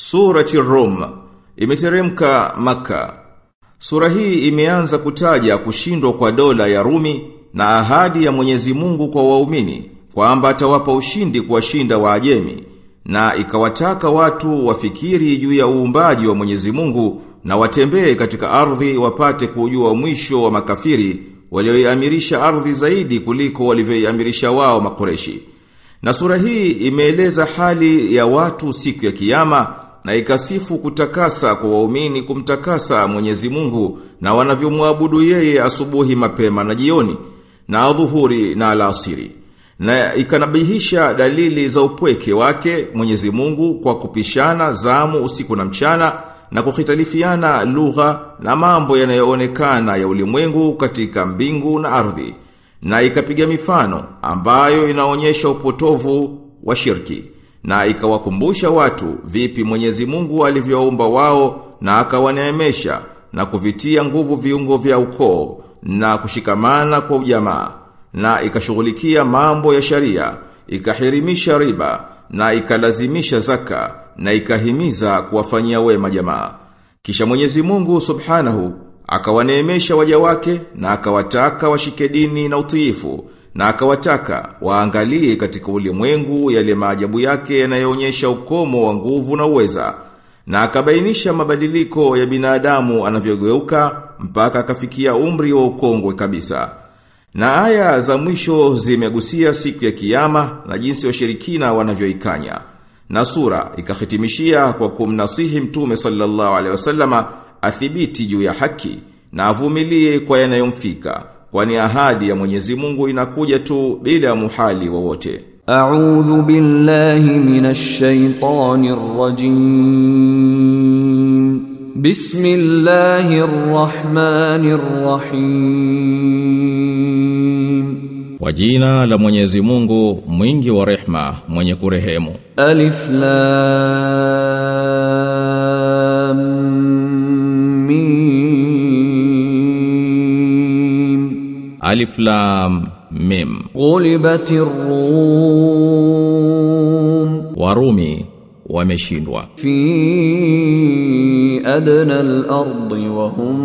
Surati Rum imeteremka maka. Sura hii imeanza kutaja kushindwa kwa dola ya Rumi na ahadi ya Mwenyezi Mungu kwa waumini kwamba atawapa ushindi kuwashinda Waajemi na ikawataka watu wafikiri juu ya uumbaji wa Mwenyezi Mungu na watembee katika ardhi wapate kujua mwisho wa makafiri walioiamirisha ardhi zaidi kuliko walivyoiamirisha wao makoreshi. Na sura hii imeeleza hali ya watu siku ya kiyama na ikasifu kutakasa kwa waumini kumtakasa Mwenyezi Mungu na wanavyomwabudu yeye asubuhi mapema na jioni na adhuhuri na alasiri. Na ikanabihisha dalili za upweke wake Mwenyezi Mungu kwa kupishana zamu usiku na mchana na kuhitalifiana lugha na mambo yanayoonekana ya ulimwengu katika mbingu na ardhi. Na ikapiga mifano ambayo inaonyesha upotovu wa shirki na ikawakumbusha watu vipi Mwenyezi Mungu alivyoumba wao na akawaneemesha na kuvitia nguvu viungo vya ukoo na kushikamana kwa ujamaa. Na ikashughulikia mambo ya sharia ikahirimisha riba na ikalazimisha zaka na ikahimiza kuwafanyia wema jamaa. Kisha Mwenyezi Mungu Subhanahu akawaneemesha waja wake na akawataka washike dini na utiifu na akawataka waangalie katika ulimwengu yale maajabu yake yanayoonyesha ukomo wa nguvu na uweza na akabainisha mabadiliko ya binadamu anavyogeuka mpaka akafikia umri wa ukongwe kabisa. Na aya za mwisho zimegusia siku ya kiyama na jinsi washirikina wanavyoikanya. Na sura ikahitimishia kwa kumnasihi mtume sallallahu alaihi wasallama athibiti juu ya haki na avumilie kwa yanayomfika kwani ahadi ya Mwenyezi Mungu inakuja tu bila muhali wowote. A'udhu billahi minash shaitanir rajim. Bismillahir rahmanir rahim. Kwa jina la Mwenyezi Mungu mwingi wa rehma mwenye kurehemu. Alif lam Alif Lam Mim. Ghulibatir Rum. Warumi wameshindwa. Fi adna al-ardi wa hum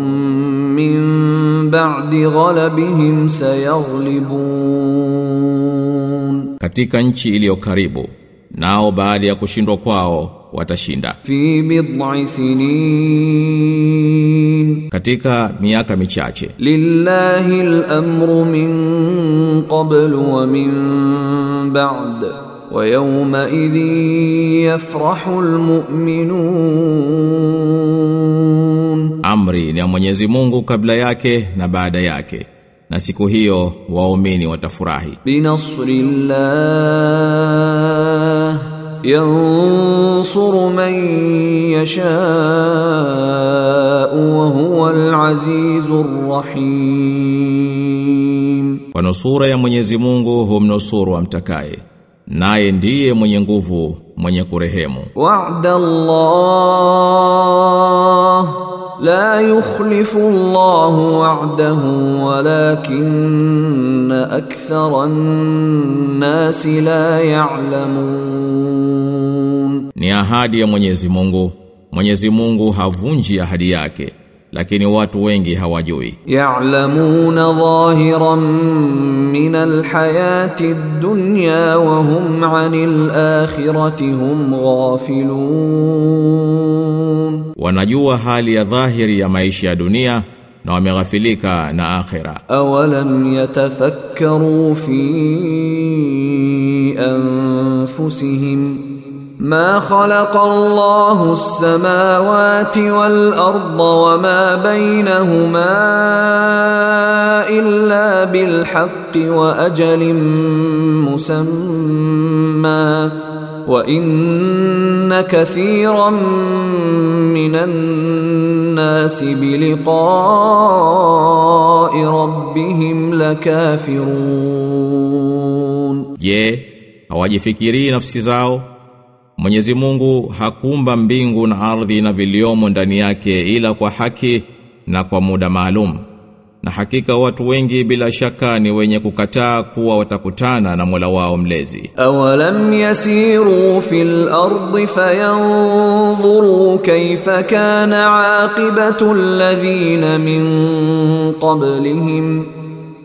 min ba'di ghalabihim sayaghlibun. Katika nchi iliyo karibu nao baada ya kushindwa kwao watashinda. Fi bid'i sinin. Katika miaka michache. Lillahi al-amru min qablu wa min ba'd. Wa yawma idhin yafrahu al-mu'minun. Amri ni ya Mwenyezi Mungu kabla yake na baada yake. Na siku hiyo waumini watafurahi. Binasrillah yansuru man yashau wa huwa al-azizur rahim, kwa nusura ya Mwenyezi Mungu humnusuru amtakaye naye ndiye mwenye nguvu mwenye kurehemu. Wa'da la yukhlifu الله wa'dahu walakinna akthara an-nasi la ya'lamun Ni ahadi ya Mwenyezi Mungu. Mwenyezi Mungu havunji ahadi yake lakini watu wengi hawajui ya'lamuna dhahiran min alhayati ad-dunya wa hum 'anil akhirati hum ghafilun wanajua hali ya dhahiri ya maisha ya dunia na wameghafilika na akhira awalam yatafakkaru fi anfusihim ما خلق الله السماوات والأرض وما بينهما إلا بالحق وأجل مسمى. وإن كثيرا من الناس بلقاء ربهم لكافرون. Je, hawajifikirii nafsi zao Mwenyezi Mungu hakuumba mbingu na ardhi na viliomo ndani yake ila kwa haki na kwa muda maalum. Na hakika watu wengi bila shaka ni wenye kukataa kuwa watakutana na Mola wao mlezi. Awalam yasiru fil ardi fayanzuru kayfa kana aqibatu alladhina min qablihim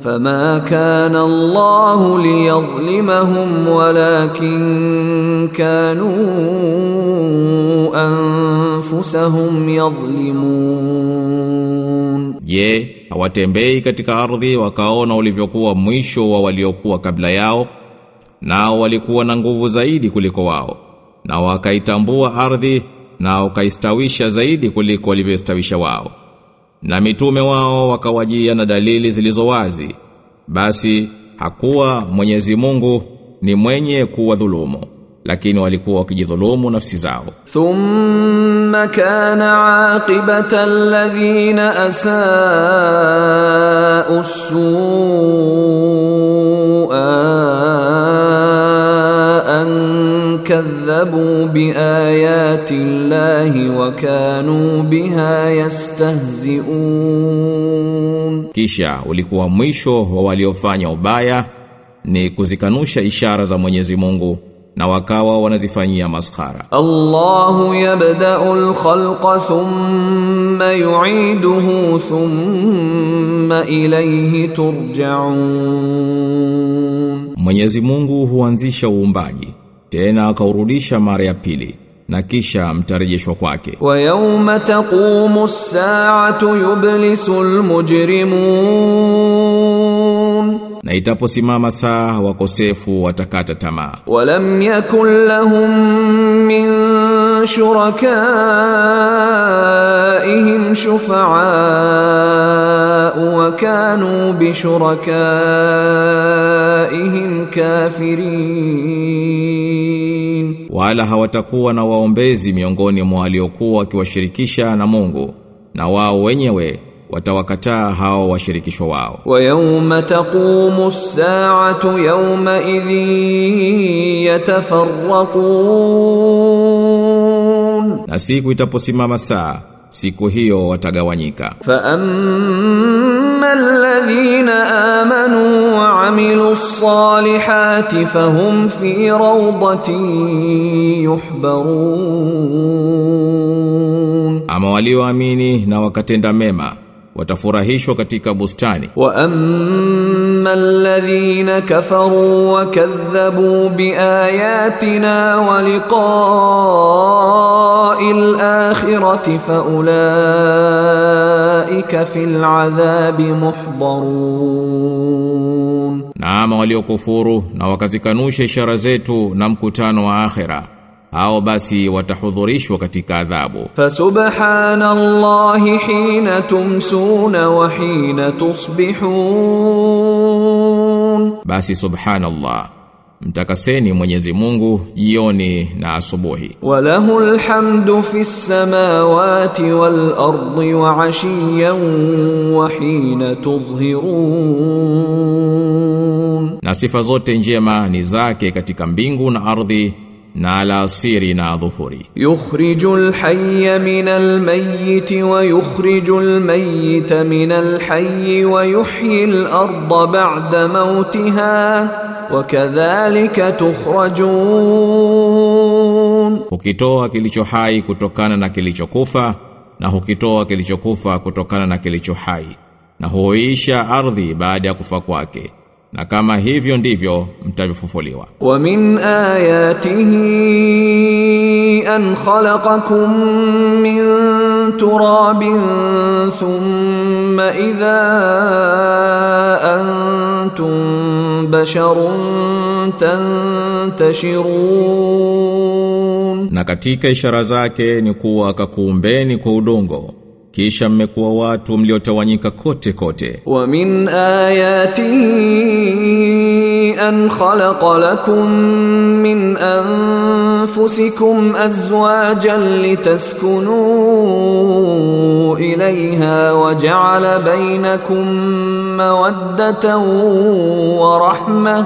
فما كان الله ليظلمهم ولكن كانوا انفسهم يظلمون Je, hawatembei katika ardhi wakaona ulivyokuwa mwisho wa waliokuwa kabla yao nao walikuwa na nguvu zaidi kuliko wao na wakaitambua ardhi na wakaistawisha zaidi kuliko walivyostawisha wao na mitume wao wakawajia na dalili zilizowazi basi hakuwa Mwenyezi Mungu ni mwenye kuwadhulumu lakini walikuwa wakijidhulumu nafsi zao. Thumma kana aqibata alladhina asaa usuaa kadhabu biayati llahi wa kanu biha yastahziun, kisha ulikuwa mwisho wa waliofanya ubaya ni kuzikanusha ishara za Mwenyezi Mungu na wakawa wanazifanyia maskhara. Allahu yabda'u al-khalqa thumma yu'iduhu thumma ilayhi turja'un. Mwenyezi Mungu huanzisha uumbaji tena akaurudisha mara ya pili na kisha mtarejeshwa kwake. Wa yawma taqumu as-sa'atu yublisu al-mujrimun na itaposimama saa wakosefu watakata tamaa. Wa lam yakul lahum min shurakaihim shufa'a wa kanu bi shurakaihim kafirin wala hawatakuwa na waombezi miongoni mwa waliokuwa wakiwashirikisha na Mungu na wao wenyewe watawakataa hao washirikisho wao. Wa yawma taqumu as-sa'atu yawma idhi yatafarraqun, na siku itaposimama saa siku hiyo watagawanyika. Fa amma alladhina amanu وعملوا الصالحات فهم في روضة يحبرون أما walioamini na wakatenda mema watafurahishwa katika bustani wa amma alladhina kafaru wa kadhabu biayatina wa liqa'il akhirati fa ulaika fil adhabi muhdarun na ama waliokufuru na wakazikanusha ishara zetu na mkutano wa akhera. Hao basi watahudhurishwa katika adhabu. Fasubhanallahi hina tumsuna wa hina tusbihun. Basi subhanallah. Mtakaseni Mwenyezi Mungu jioni na asubuhi. Walahul hamdu fis samawati wal ardi wa ashiyan wa hina tudhhirun. Na sifa zote njema ni zake katika mbingu na ardhi na alasiri na dhuhuri. Yukhrijul hayya minal mayyit wa yukhrijul mayyita minal hayyi wa yuhyil arda ba'da mautiha wakadhalika tukhrajun, ukitoa kilicho hai kutokana na kilichokufa na hukitoa kilichokufa kutokana na kilicho hai na huisha ardhi baada ya kufa kwake na kama hivyo ndivyo mtavifufuliwa. Wa min ayatihi an khalaqakum min turabin thumma idha tantashirun, na katika ishara zake ni kuwa akakuumbeni kwa udongo kisha mmekuwa watu mliotawanyika kote kote. Wa min ayati an khalaqa lakum min an أنفسكم أزواجا لتسكنوا إليها وجعل بينكم مودة ورحمة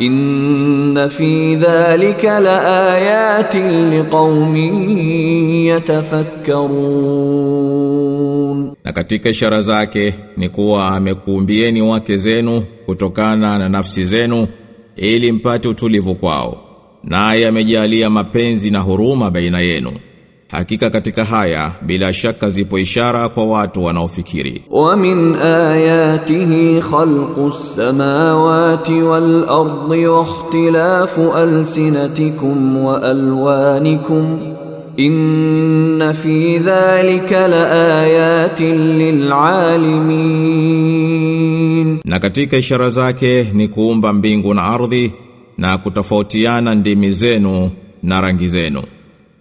إن في ذلك لآيات لقوم يتفكرون na katika ishara zake ni kuwa amekuumbieni wake zenu kutokana na nafsi zenu ili mpate utulivu kwao naye amejalia mapenzi na huruma baina yenu Hakika katika haya bila shaka zipo ishara kwa watu wanaofikiri. Wa min ayatihi khalqus samawati wal ardi wa ikhtilafu alsinatikum wa alwanikum inna fi dhalika laayatil lil-alamin. na katika ishara zake ni kuumba mbingu na ardhi na kutofautiana ndimi zenu na rangi zenu.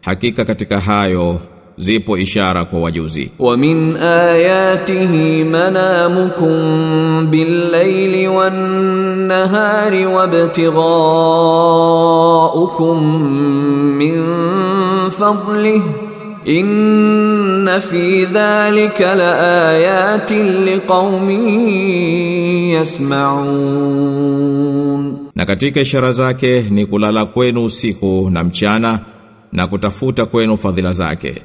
Hakika katika hayo zipo ishara kwa wajuzi. Wa min ayatihi manamukum billayli wan-nahari wabtigha'ukum min fadlihi. Inna fi dhalika laayatin liqaumin yasma'un. Na katika ishara zake ni kulala kwenu usiku na mchana na kutafuta kwenu fadhila zake.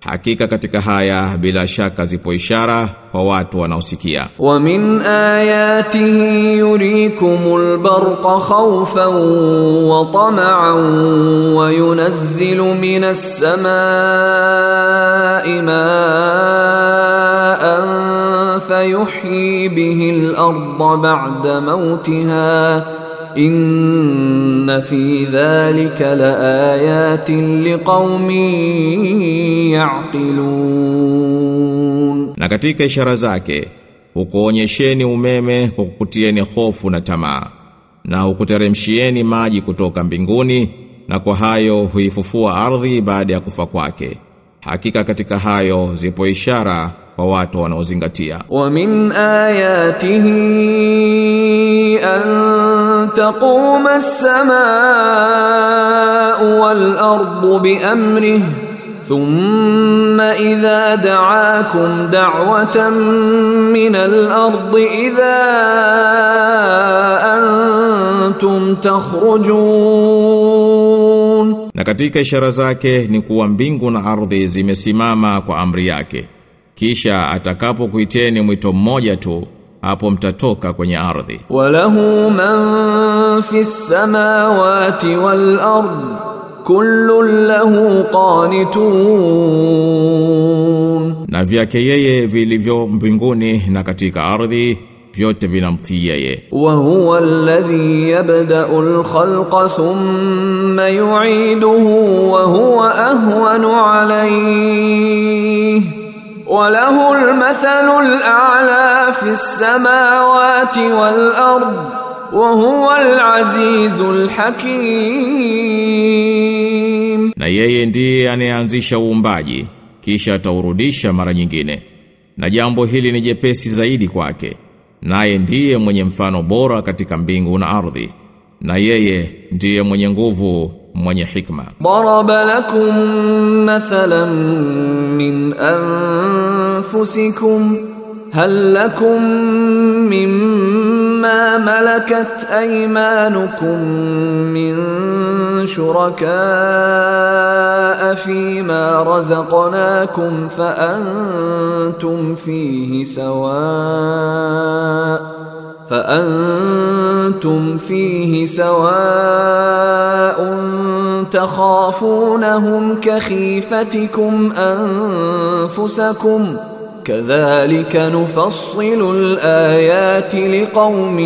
Hakika katika haya bila shaka zipo ishara kwa watu wanaosikia. Wa min ayatihi yurikumul barqa khawfan wa tama'an wa yunazzilu minas samaa'i ma'an fayuhyi bihi al-ardha ba'da mawtiha inna fi dhalika laayatin liqaumin yaqilun, na katika ishara zake hukuonyesheni umeme kwa kukutieni hofu na tamaa na ukuteremshieni maji kutoka mbinguni na kwa hayo huifufua ardhi baada ya kufa kwake. Hakika katika hayo zipo ishara kwa watu wanaozingatia. Wa min ayatihi an تقوم السماء والأرض بأمره ثم إذا دعاكم دعوة من الأرض إذا أنتم تخرجون na katika ishara zake ni kuwa mbingu na ardhi zimesimama kwa amri yake kisha atakapokuiteni mwito mmoja tu hapo mtatoka kwenye ardhi. Walahu man fis samawati wal ard kullun lahu qanitun. Na vyake yeye vilivyo mbinguni na katika ardhi vyote vinamtii yeye. Wa huwa alladhi yabda'u al-khalqa thumma yu'iduhu wa huwa ahwanu alayhi. وله المثل الأعلى في السماوات والأرض وهو العزيز الحكيم na yeye ndiye anayeanzisha uumbaji kisha ataurudisha mara nyingine na jambo hili ni jepesi zaidi kwake naye ndiye mwenye mfano bora katika mbingu na ardhi na yeye ndiye mwenye nguvu mwenye hikma ضرب لكم مثلا من أنفسكم هل لكم مما ملكت أيمانكم من شركاء فيما رزقناكم فأنتم فيه سواء فأنتم فيه سواء تخافونهم كخيفتكم أنفسكم كذلك نفصل الآيات لقوم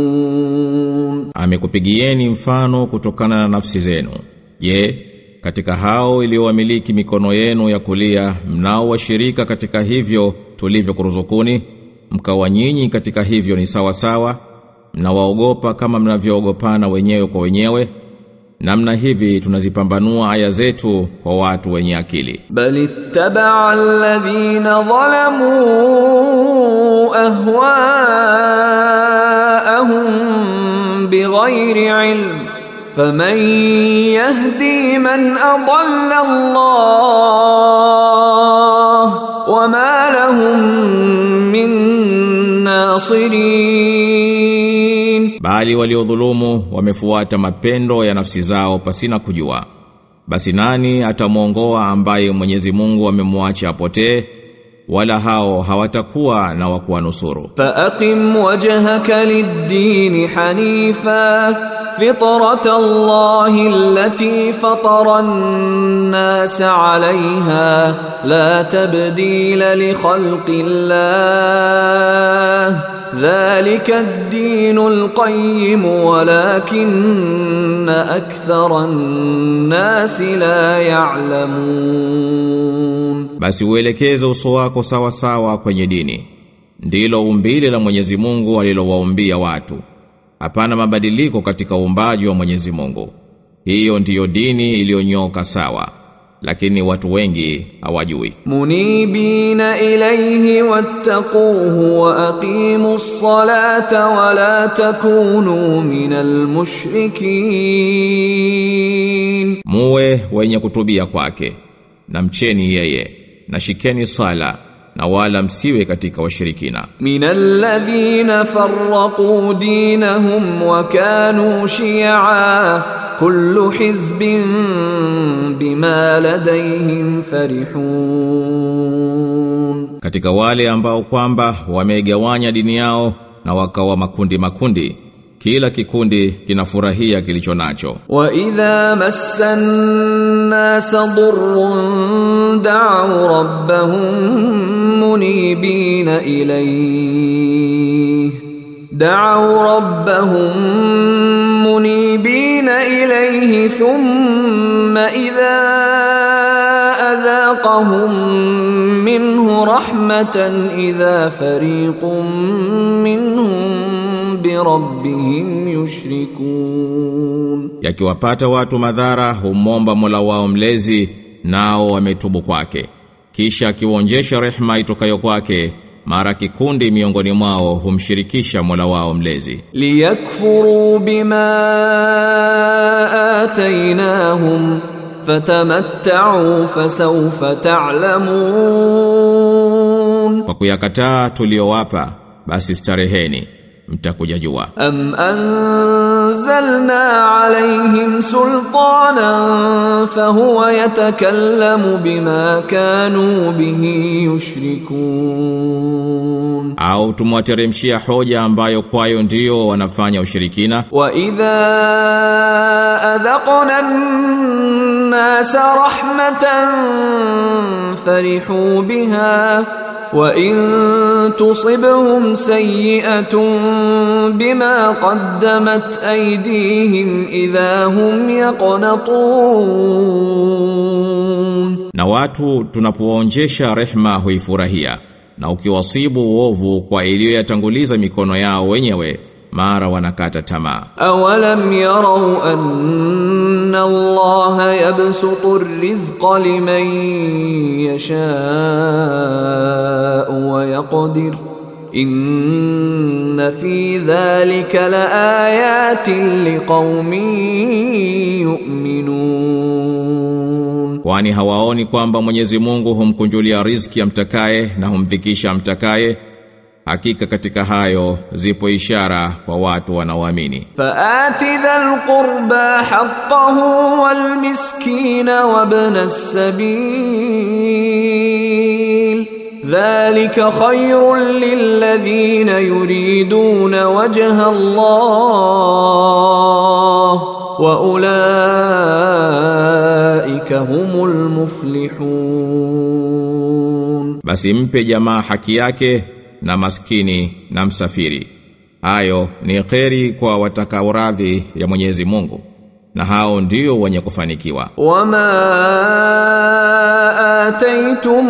يعقلون amekupigieni mfano kutokana na nafsi zenu je katika hao iliyowamiliki mikono yenu ya kulia mnao washirika katika hivyo tulivyokuruzukuni mkawa nyinyi katika hivyo ni sawa sawa na waogopa kama mnavyoogopana wenyewe kwa wenyewe. Namna hivi tunazipambanua aya zetu kwa watu wenye akili. Bal ittabaa alladhina zalamu ahwaahum bighairi ilm. Faman yahdi man adalla Allah wama lahum nasirin, bali waliodhulumu wamefuata mapendo ya nafsi zao pasina kujua. Basi nani atamwongoa ambaye Mwenyezi Mungu amemwacha apotee? wala hao hawatakuwa na wakuwa nusuru. Fa aqim wajhaka lid-din hanifa فطرة الله التي فطر الناس عليها لا تبديل لخلق الله ذلك الدين القيم ولكن أكثر الناس لا يعلمون basi uelekeze uso wako sawa sawa kwenye dini ndilo umbile la Mwenyezi Mungu alilowaumbia watu Hapana mabadiliko katika uumbaji wa Mwenyezi Mungu. Hiyo ndiyo dini iliyonyoka sawa. Lakini watu wengi hawajui. Munibina ilayhi wattaquhu wa aqimus salata wa la takunu minal mushrikin. Muwe wenye kutubia kwake na mcheni yeye na shikeni sala na wala msiwe katika washirikina. Minalladhina farraqu dinahum wa kanu shi'a kullu hizbin bima ladayhim farihun. Katika wale ambao kwamba wamegawanya dini yao na wakawa makundi makundi kila kikundi kinafurahia kilicho nacho وإذا مس الناس ضر دعوا ربهم منيبين إليه دعوا ربهم منيبين إليه ثم إذا أذاقهم منه رحمة إذا فريق منهم birabbihim yushrikun, yakiwapata watu madhara humomba Mola wao mlezi nao wametubu kwake, kisha akiwaonjesha rehema itokayo kwake mara kikundi miongoni mwao humshirikisha Mola wao mlezi. Liyakfuru bima atainahum fatamatta'u fasawfa ta'lamun, kwa kuyakataa tuliyowapa basi stareheni mtakuja am أم أنزلنا عليهم سلطانا فهو يتكلم بما كانوا به يشركون. Au tumwateremshia hoja ambayo kwayo ndiyo wanafanya ushirikina? وإذا أذقنا الناس رحمة فرحوا بها وإن تصبهم سيئة بما قدمت أيديهم aydihim idha hum yaqnatun, na watu tunapoonjesha rehma huifurahia na ukiwasibu uovu kwa iliyoyatanguliza mikono yao wenyewe mara wanakata tamaa. Awalam yarau anna Allaha yabsutu rizqa liman yashaa wa yaqdir Inna fi dhalika la ayatin liqaumin yu'minun, kwani hawaoni kwamba Mwenyezi Mungu humkunjulia riziki amtakaye na humdhikisha amtakaye? Hakika katika hayo zipo ishara kwa watu wanaoamini. Faati dhal qurba haqqahu wal miskina wabna sabil. ذلك خير للذين يريدون وجه الله wa هم المفلحون بس basi mpe jamaa haki yake na maskini na msafiri, hayo ni kheri kwa watakaoradhi ya Mwenyezi Mungu. na hao ndio wenye kufanikiwa وما آتيتم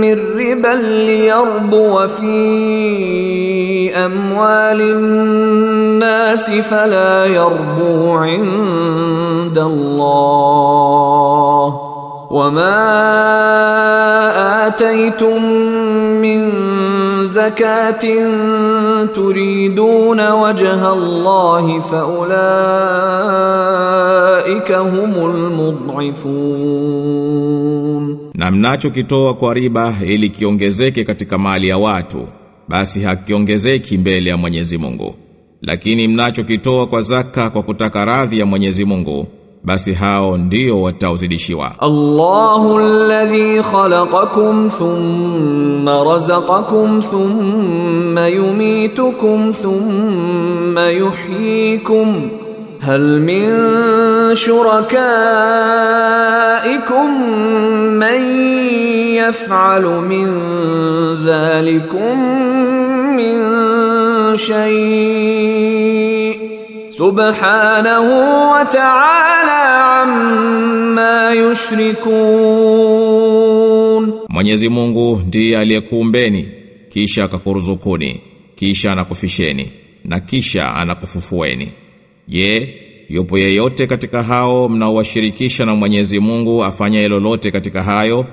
من ربا ليربو في أموال الناس فلا يربو عند عند الله وما آتيتم zakatin turiduna wajha Allah fa ulaika humul mudhifun, na mnachokitoa kwa riba ili kiongezeke katika mali ya watu basi hakiongezeki mbele ya Mwenyezi Mungu, lakini mnachokitoa kwa zaka kwa kutaka radhi ya Mwenyezi Mungu basi hao ndio wataozidishiwa. الله الذي خلقكم ثم رزقكم ثم يميتكم ثم يحييكم هل من شركائكم من يفعل من ذلكم من subhanahu wa ta'ala amma yushrikun. Mwenyezi Mungu ndiye aliyekuumbeni kisha akakuruzukuni kisha anakufisheni na kisha anakufufueni. Je yupo yeyote katika hao mnaowashirikisha na Mwenyezi Mungu afanya lolote katika hayo?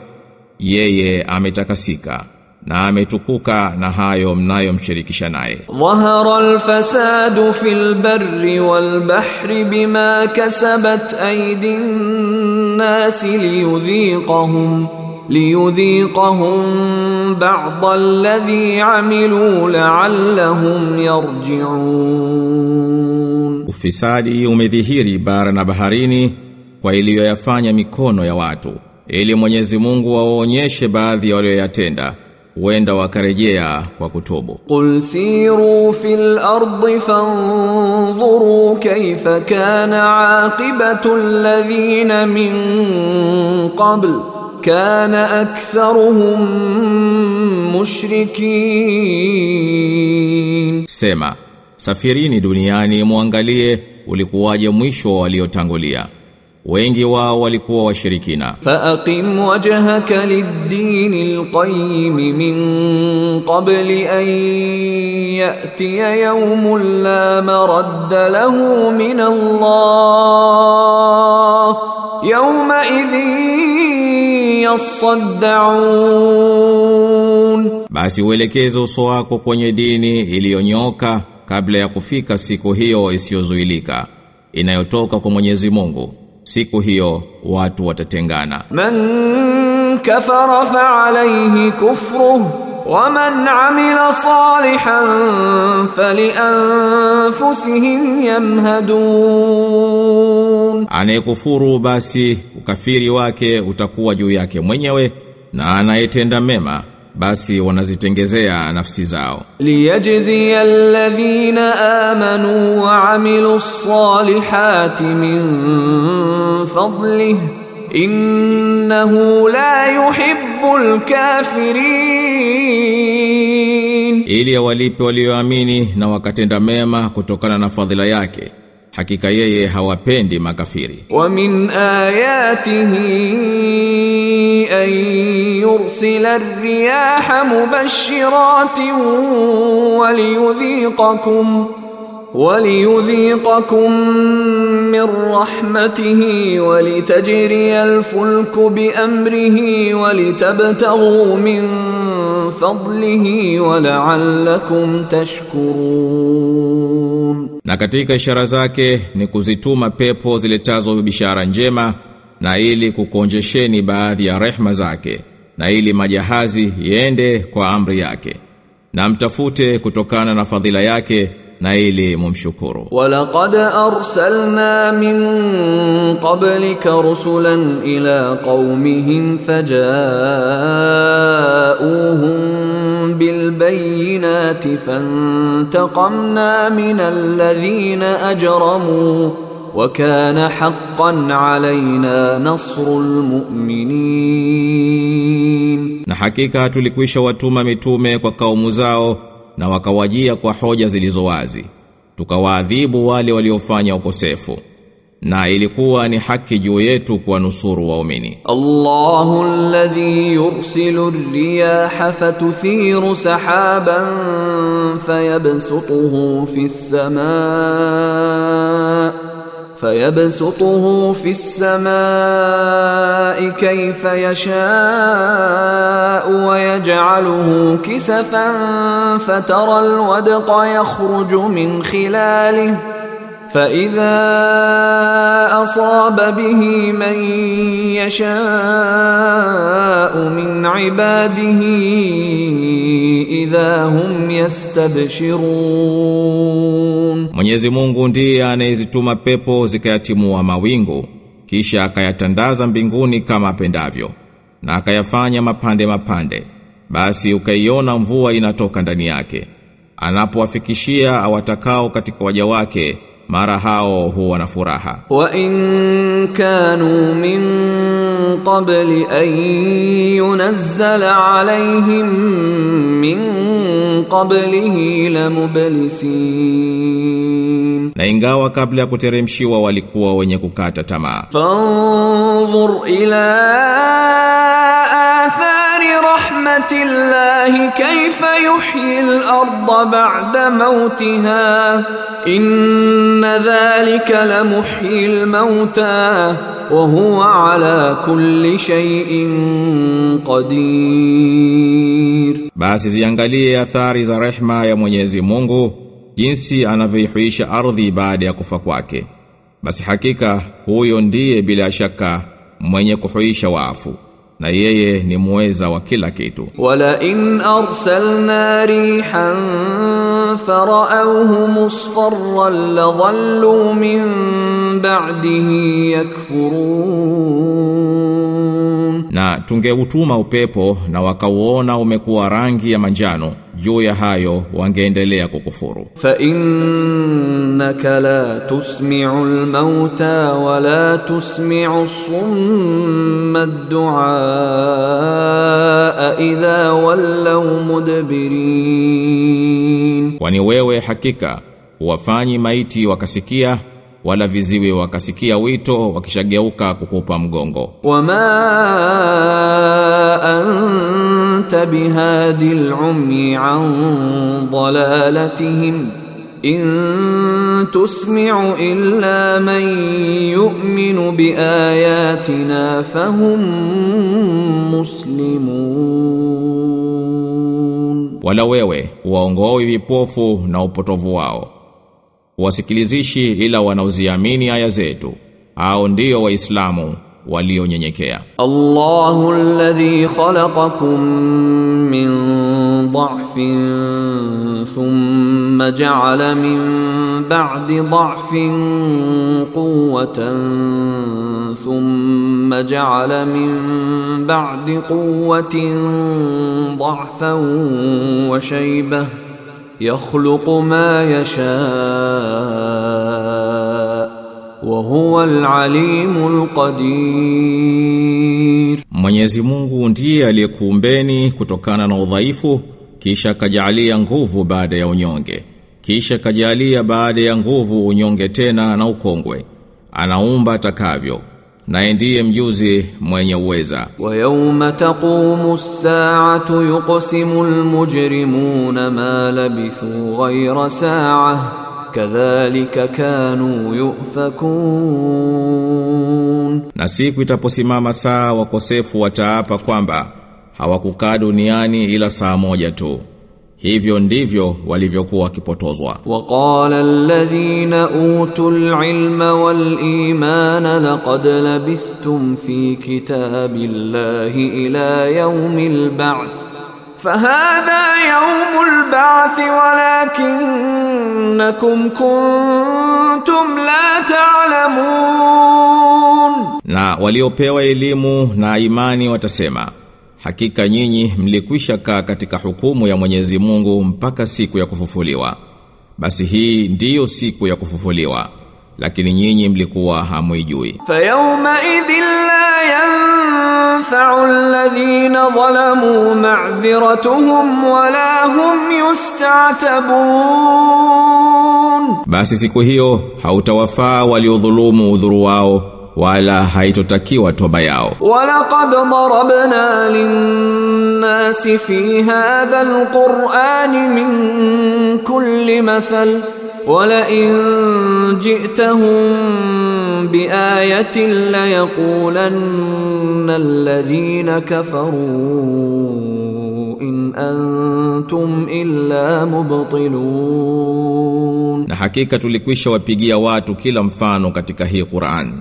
Yeye ametakasika na ametukuka na hayo mnayomshirikisha naye. Dhahara alfasadu fil barri wal bahri bima kasabat aydin nas liyudhiqahum liyudhiqahum ba'd alladhi amilu la'allahum yarji'un. Ufisadi umedhihiri bara na baharini kwa iliyoyafanya mikono ya watu ili Mwenyezi Mungu waonyeshe baadhi ya walioyatenda huenda wakarejea kwa kutubu. Qul siru fil ardi fanzuru kayfa kana aqibatu alladhina min qabl kana aktharuhum mushrikin, sema safirini duniani muangalie ulikuwaje mwisho waliotangulia wengi wao walikuwa washirikina. Faqim wajhaka lid-din al-qayyim min qabl an ya'tiya yawmun la maradda lahu min Allah. Yawma idhi yasaddaun basi uelekeze uso wako kwenye dini iliyonyoka kabla ya kufika siku hiyo isiyozuilika inayotoka kwa Mwenyezi Mungu siku hiyo watu watatengana. Man kafara fa alayhi kufru wa man amila salihan fali anfusihim yamhadun. Anayekufuru basi ukafiri wake utakuwa juu yake mwenyewe na anayetenda mema basi wanazitengezea nafsi zao. Liyajzi alladhina amanu wa amilu salihati min fadlihi innahu la yuhibbu alkafirin ili awalipe walioamini na wakatenda mema kutokana na fadhila yake hakika yeye hawapendi makafiri wa min ayatihi an yursila ar-riyaha mubashshiratin wa وليذيقكم من رحمته ولتجري الفلك بأمره ولتبتغوا من fadlihi wa la'allakum tashkurun. Na katika ishara zake ni kuzituma pepo ziletazo bishara njema na ili kukonjesheni baadhi ya rehma zake na ili majahazi yende kwa amri yake na mtafute kutokana na fadhila yake na ili mumshukuru. Walaqad arsalna min qablika rusulan ila qaumihim fajaa'uhum bil bayyinati fantaqamna min alladhina ajramu وكان حقا علينا نصر المؤمنين na hakika tulikwisha watuma mitume kwa kaumu zao na wakawajia kwa hoja zilizo wazi tukawaadhibu wale waliofanya ukosefu na ilikuwa ni haki juu yetu kwa nusuru waumini. Allahu alladhi yursilu ar-riyaha fatuthiru sahaban fayabsutuhu fis samaa فيبسطه في السماء كيف يشاء ويجعله كسفا فترى الودق يخرج من خلاله فإذا أصاب به من يشاء من عباده إذا هم يستبشرون Mwenyezi Mungu ndiye anayezituma pepo zikayatimua mawingu kisha akayatandaza mbinguni kama apendavyo na akayafanya mapande mapande basi ukaiona mvua inatoka ndani yake anapowafikishia awatakao katika waja wake mara hao huwa na furaha. Wa in kanu min qabli an yunazzala alayhim min qablihi lamublisin na ingawa kabla ya kuteremshiwa walikuwa wenye kukata tamaa. Fanzur ila athar آثار رحمة الله كيف يحيي الأرض بعد موتها إن ذلك لمحيي الموتى وهو على كل شيء قدير basi ziangalie athari za rehma ya Mwenyezi Mungu jinsi anavyoihuisha ardhi baada ya kufa kwake basi hakika huyo ndiye bila shaka mwenye kuhuisha wafu na yeye ni muweza wa kila kitu. Wala in arsalna rihan فرأوه مصفرا لظلوا من بعده يكفرون na tungeutuma upepo na wakauona umekuwa rangi ya manjano juu ya hayo wangeendelea kukufuru فإنك لا تسمع الموتى ولا تسمع الصم الدعاء إذا ولوا مدبرين kwani wewe hakika huwafanyi maiti wakasikia wala viziwi wakasikia wito wakishageuka kukupa mgongo. Wama anta bihadi ummi an dalalatihim in tusmi'u illa man yu'minu biayatina fahum muslimun wala wewe waongoe vipofu na upotovu wao. Wasikilizishi ila wanaoziamini aya zetu. Hao ndio waislamu walionyenyekea الله الذي خلقكم من ضعف ثم جعل من بعد ضعف قوة ثم جعل من بعد قوة ضعفا وشيبة يخلق ما wa huwa alimul qadir. Mwenyezi Mungu ndiye aliyekuumbeni kutokana na udhaifu kisha kajalia nguvu baada ya unyonge. Kisha kajalia baada ya nguvu unyonge tena na ukongwe. Anaumba atakavyo naye ndiye mjuzi mwenye uweza. Wa yawma taqumu as-sa'atu yuqsimu al-mujrimuna ma labithu ghayra sa'ah kadhalika kanu yufakun. Na siku itaposimama saa wakosefu wataapa kwamba hawakukaa duniani ila saa moja tu. Hivyo ndivyo walivyokuwa wakipotozwa. Waqala alladhina utul ilma wal imana laqad labithtum fi kitabillahi ila yawmil ba'th. فهذا يوم البعث ولكنكم كنتم لا تعلمون na waliopewa elimu na imani watasema hakika nyinyi mlikwisha kaa katika hukumu ya Mwenyezi Mungu mpaka siku ya kufufuliwa basi hii ndiyo siku ya kufufuliwa lakini nyinyi mlikuwa hamuijui فيومئذ لا ينفع الذين ظلموا معذرتهم ولا هم يستعتبون. Basi siku hiyo hautawafaa waliodhulumu udhuru wao wala haitotakiwa toba yao. ولقد ضربنا للناس في هذا القرآن من كل مثل ولئن جئتهم بآية ليقولن الذين كفروا إن أنتم إلا مبطلون Na hakika tulikwisha wapigia watu kila mfano katika hii Qur'an.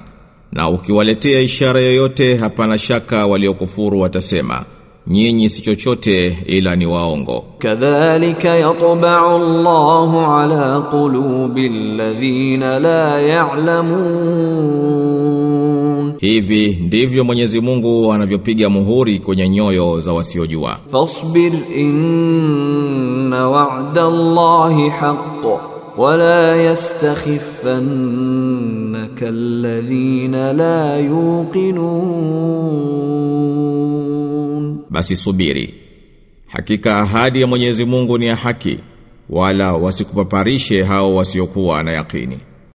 Na ukiwaletea ishara yoyote hapana shaka waliokufuru watasema nyinyi si chochote ila ni waongo. Kadhalika yatba'u Allahu ala qulubi alladhina la ya'lamun, hivi ndivyo Mwenyezi Mungu anavyopiga muhuri kwenye nyoyo za wasiojua. Fasbir inna wa'da Allahi haqqun wala yastakhifannaka alladhina la yuqinun basi subiri. Hakika ahadi ya Mwenyezi Mungu ni ya haki wala wasikupaparishe hao wasiokuwa na yakini.